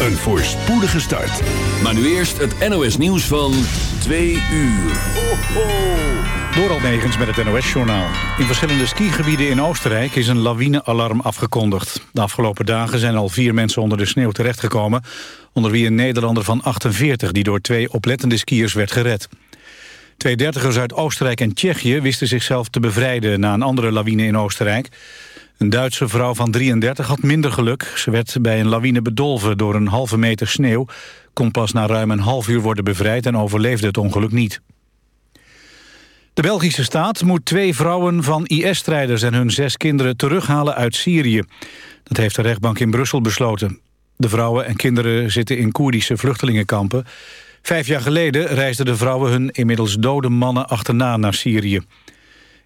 Een voorspoedige start. Maar nu eerst het NOS nieuws van 2 uur. Door Almegens met het NOS-journaal. In verschillende skigebieden in Oostenrijk is een lawinealarm afgekondigd. De afgelopen dagen zijn al vier mensen onder de sneeuw terechtgekomen... onder wie een Nederlander van 48 die door twee oplettende skiers werd gered. Twee dertigers uit Oostenrijk en Tsjechië wisten zichzelf te bevrijden... na een andere lawine in Oostenrijk. Een Duitse vrouw van 33 had minder geluk. Ze werd bij een lawine bedolven door een halve meter sneeuw. Kon pas na ruim een half uur worden bevrijd en overleefde het ongeluk niet. De Belgische staat moet twee vrouwen van IS-strijders en hun zes kinderen terughalen uit Syrië. Dat heeft de rechtbank in Brussel besloten. De vrouwen en kinderen zitten in Koerdische vluchtelingenkampen. Vijf jaar geleden reisden de vrouwen hun inmiddels dode mannen achterna naar Syrië.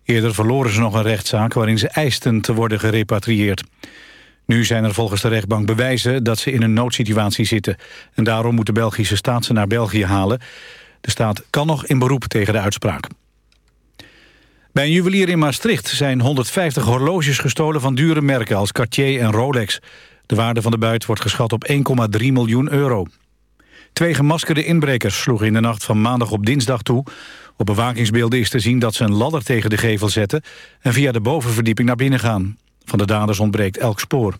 Eerder verloren ze nog een rechtszaak waarin ze eisten te worden gerepatrieerd. Nu zijn er volgens de rechtbank bewijzen dat ze in een noodsituatie zitten. En daarom moet de Belgische staat ze naar België halen. De staat kan nog in beroep tegen de uitspraak. Bij een juwelier in Maastricht zijn 150 horloges gestolen van dure merken als Cartier en Rolex. De waarde van de buit wordt geschat op 1,3 miljoen euro. Twee gemaskerde inbrekers sloegen in de nacht van maandag op dinsdag toe. Op bewakingsbeelden is te zien dat ze een ladder tegen de gevel zetten... en via de bovenverdieping naar binnen gaan. Van de daders ontbreekt elk spoor.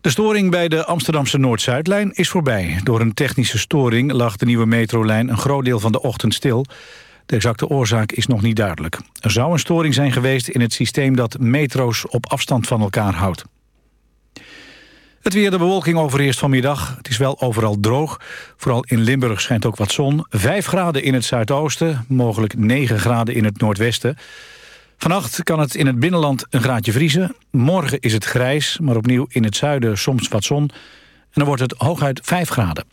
De storing bij de Amsterdamse Noord-Zuidlijn is voorbij. Door een technische storing lag de nieuwe metrolijn een groot deel van de ochtend stil. De exacte oorzaak is nog niet duidelijk. Er zou een storing zijn geweest in het systeem dat metro's op afstand van elkaar houdt. Het weer, de bewolking overeerst vanmiddag. Het is wel overal droog. Vooral in Limburg schijnt ook wat zon. 5 graden in het zuidoosten, mogelijk 9 graden in het noordwesten. Vannacht kan het in het binnenland een graadje vriezen. Morgen is het grijs, maar opnieuw in het zuiden soms wat zon. En dan wordt het hooguit 5 graden.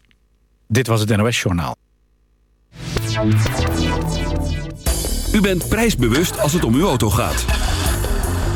Dit was het NOS Journaal. U bent prijsbewust als het om uw auto gaat.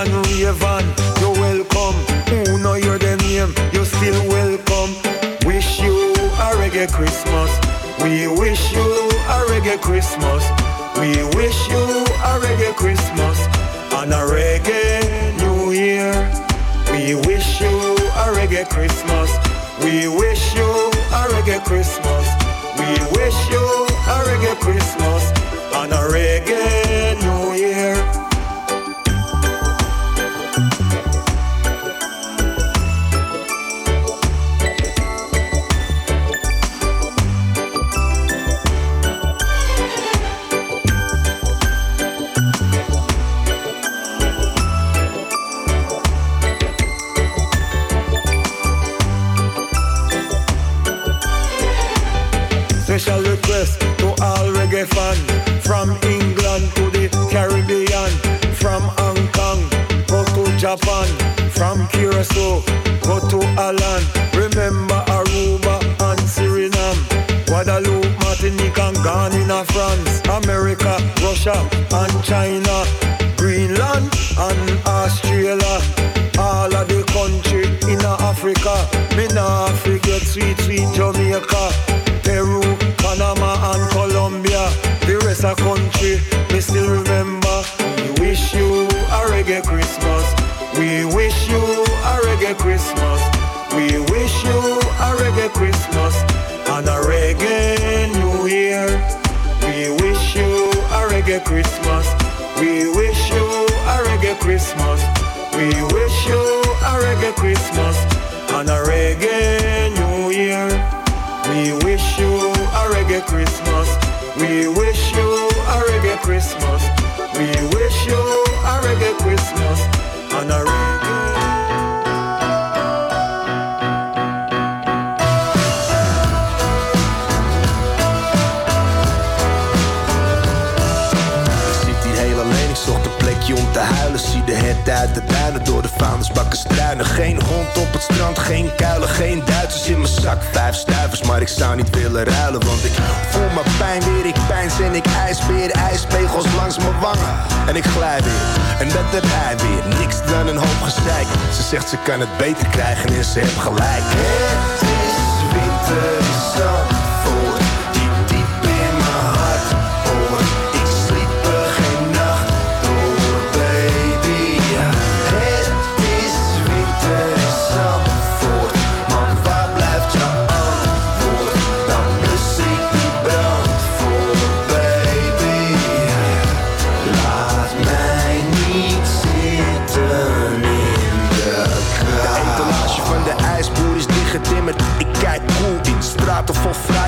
and Raven, you're welcome. Who know you're name, you're still welcome. Wish you a reggae Christmas. We wish you a reggae Christmas. We wish you a reggae Christmas and a reggae New Year. We wish you a reggae Christmas. We wish you a reggae Christmas. En dat heb hij weer, niks dan een hoop gezeik. Ze zegt ze kan het beter krijgen en ze heeft gelijk. Het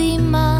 对吗？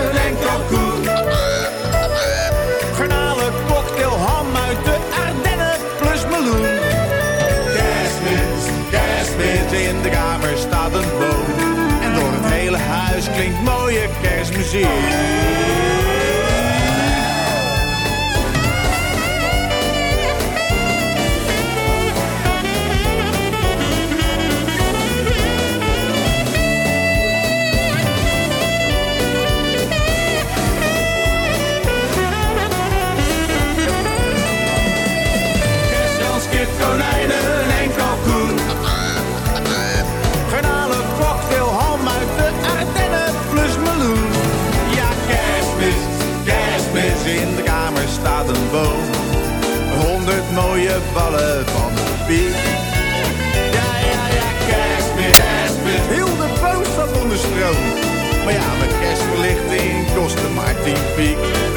energia. kerstfeer. Ja, ja, ja, kerstfeer, kerstfeer. Heel de poos zat onder stroom. Maar ja, mijn kerstverlichting kostte maar tien piek.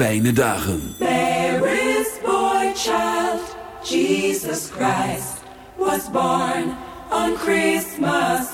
fijne dagen. Mary's boy child, Jesus Christ, was born on Christmas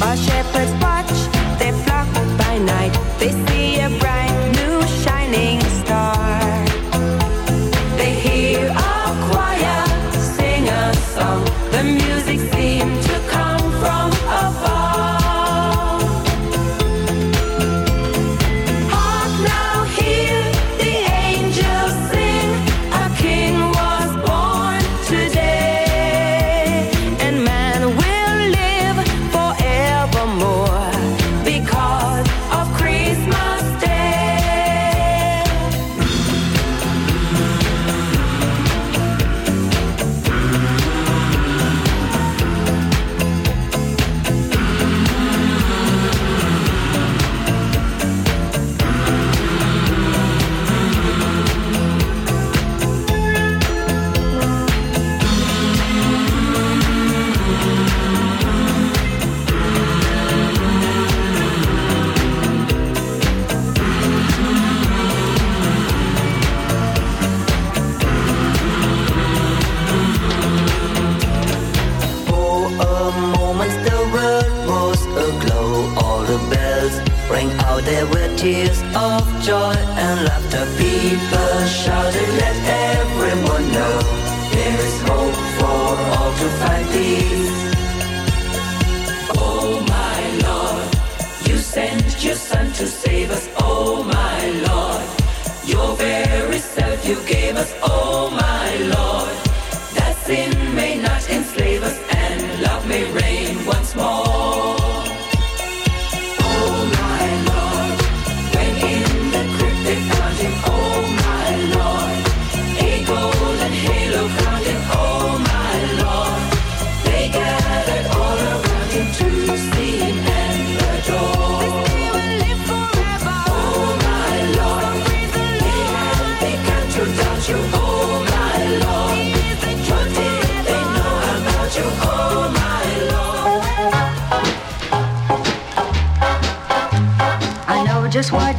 My shepherd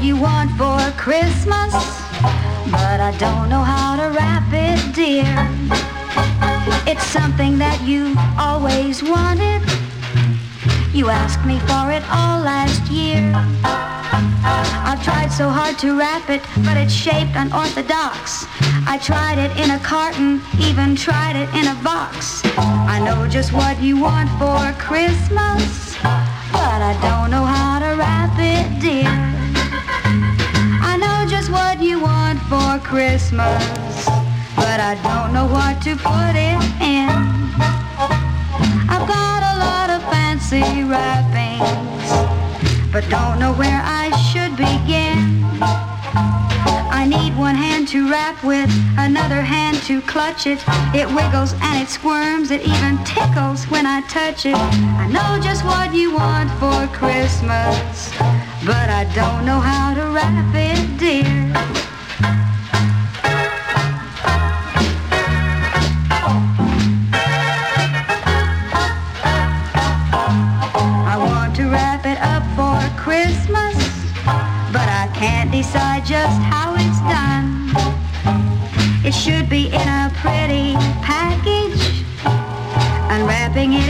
you want for Christmas, but I don't know how to wrap it, dear. It's something that you always wanted. You asked me for it all last year. I've tried so hard to wrap it, but it's shaped unorthodox. I tried it in a carton, even tried it in a box. I know just what you want for Christmas, but I don't know how to wrap it, dear. What you want for Christmas, but I don't know what to put it in. I've got a lot of fancy wrappings, but don't know where I should begin. I need one hand to wrap with, another hand to clutch it. It wiggles and it squirms, it even tickles when I touch it. I know just what you want for Christmas, but I don't know how to wrap it, dear. I want to wrap it up for Christmas, but I can't decide just how it's done. It should be in a pretty package. Unwrapping it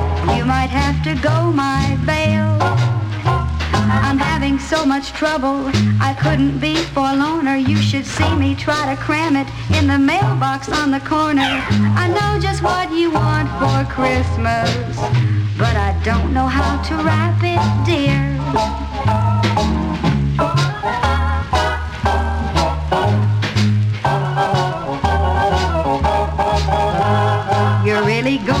You might have to go my bail. I'm having so much trouble, I couldn't be forlorner. You should see me try to cram it in the mailbox on the corner. I know just what you want for Christmas, but I don't know how to wrap it, dear. You're really it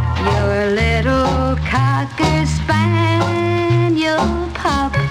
You're a little cocker spaniel pup.